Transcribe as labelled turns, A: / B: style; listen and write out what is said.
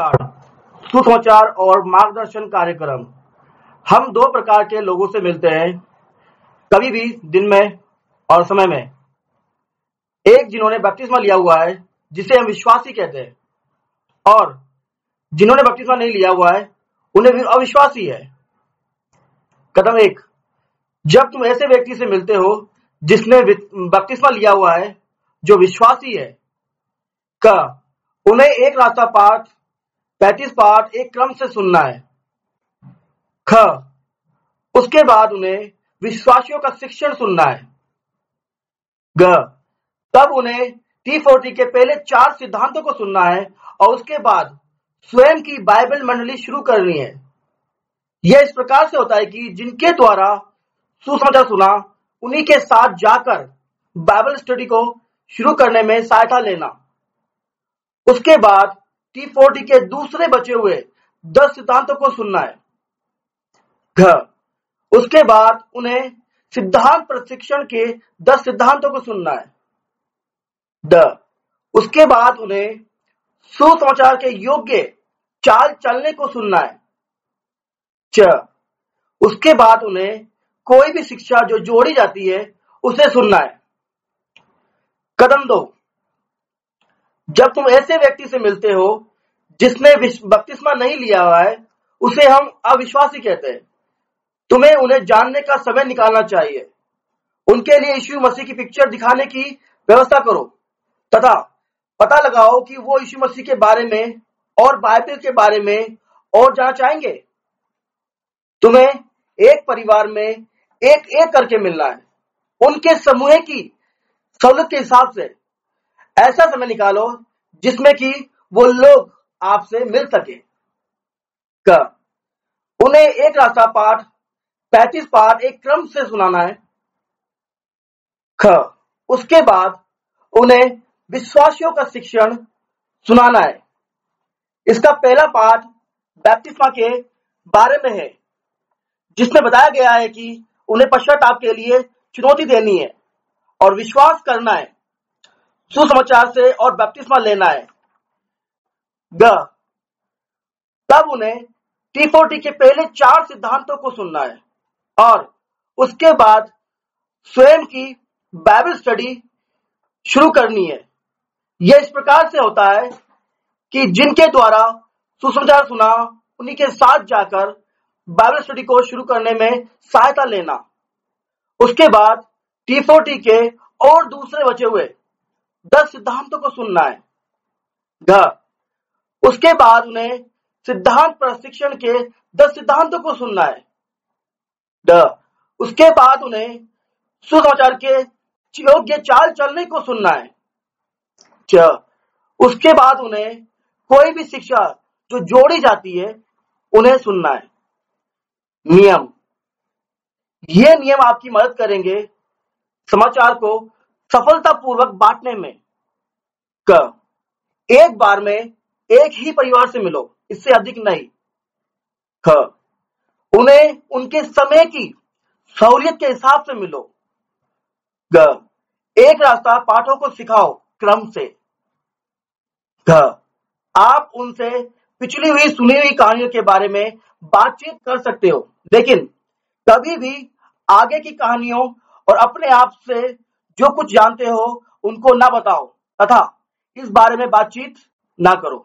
A: सुसमाचार और मार्गदर्शन कार्यक्रम। हम दो प्रकार के लोगों से मिलते हैं, कभी भी दिन में और समय में। एक जिन्होंने बपतिस्मा लिया हुआ है, जिसे हम विश्वासी कहते हैं, और जिन्होंने बपतिस्मा नहीं लिया हुआ है, उन्हें भी अविश्वासी है। कदम एक, जब तुम ऐसे व्यक्ति से मिलते हो, जिसने बपतिस्मा लिया हुआ है, जो विश्वासी है, का, उन्हें एक रास्ता पाठ पैतीस पाठ एक क्रम से सुनना है। ख, उसके बाद उन्हें विश्वासियों का शिक्षण सुनना है। ग, तब उन्हें टी फोर्टी के पहले चार सिद्धांतों को सुनना है और उसके बाद स्वयं की बाइबल मंडली शुरू करनी है। यह इस प्रकार से होता है कि जिनके द्वारा सुसमाचार सुना, उन्हीं के साथ जाकर बाइबल स्टडी को शुरू करने में सहायता लेना। उसके बाद टी फोर्टी के दूसरे बचे हुए दस सिद्धांतों को सुनना है। घ उसके बाद उन्हें सिद्धांत प्रशिक्षण के दस सिद्धांतों को सुनना है। द, उसके बाद उन्हें सुसमाचार के योग्य चाल चलने को सुनना है। च, उसके बाद उन्हें कोई भी शिक्षा जो जोड़ी जाती है, उसे सुनना है। कदम दो जब तुम ऐसे व्यक्ति से मिलते हो, जिसने बपतिस्मा नहीं लिया हुआ है, उसे हम अविश्वासी कहते हैं। तुम्हें उन्हें जानने का समय निकालना चाहिए। उनके लिए यीशु मसीह की पिक्चर दिखाने की व्यवस्था करो। तथा पता लगाओ कि वो यीशु मसीह के बारे में और बाइबल के बारे में और जाना चाहेंगे। तुम्हें एक परिवार में एक एक करके मिलना है। उनके समूह की सहूलत के हिसाब से। ऐसा समय निकालो जिसमें कि वो लोग आपसे मिल सके। क, उन्हें एक रास्ता पाठ, पैतीस पाठ एक क्रम से सुनाना है। ख, उसके बाद उन्हें विश्वासियों का शिक्षण सुनाना है। इसका पहला पाठ बैप्टिस्मा के बारे में है, जिसमें बताया गया है कि उन्हें पश्चाताप के लिए चुनौती देनी है और विश्वास करना है। सुसमाचार से और बैप्टिस्मा लेना है। ग। तब उन्हें टी फोर्टी के पहले चार सिद्धांतों को सुनना है और उसके बाद स्वयं की बाइबल स्टडी शुरू करनी है। यह इस प्रकार से होता है कि जिनके द्वारा सुसमाचार सुना, उन्हीं के साथ जाकर बाइबल स्टडी को शुरू करने में सहायता लेना। उसके बाद टी फोर्टी के और दूसरे बचे हुए। दस सिद्धांतों को सुनना है। ग, उसके बाद उन्हें सिद्धांत प्रशिक्षण के दस सिद्धांतों को सुनना है। ड, उसके बाद उन्हें सुसमाचार के योग्य चाल चलने को सुनना है। च, उसके बाद उन्हें कोई भी शिक्षा जो जोड़ी जाती है, उन्हें सुनना है। नियम, ये नियम आपकी मदद करेंगे। समाचार को सफलतापूर्वक बांटने में क, एक बार में एक ही परिवार से मिलो, इससे अधिक नहीं। ख, उन्हें उनके समय की सहूलियत के हिसाब से मिलो। ग, एक रास्ता पाठों को सिखाओ क्रम से। घ, आप उनसे पिछली हुई, सुनी हुई कहानियों के बारे में बातचीत कर सकते हो, लेकिन कभी भी आगे की कहानियों और अपने आप से जो कुछ जानते हो उनको ना बताओ तथा इस बारे में बातचीत ना करो।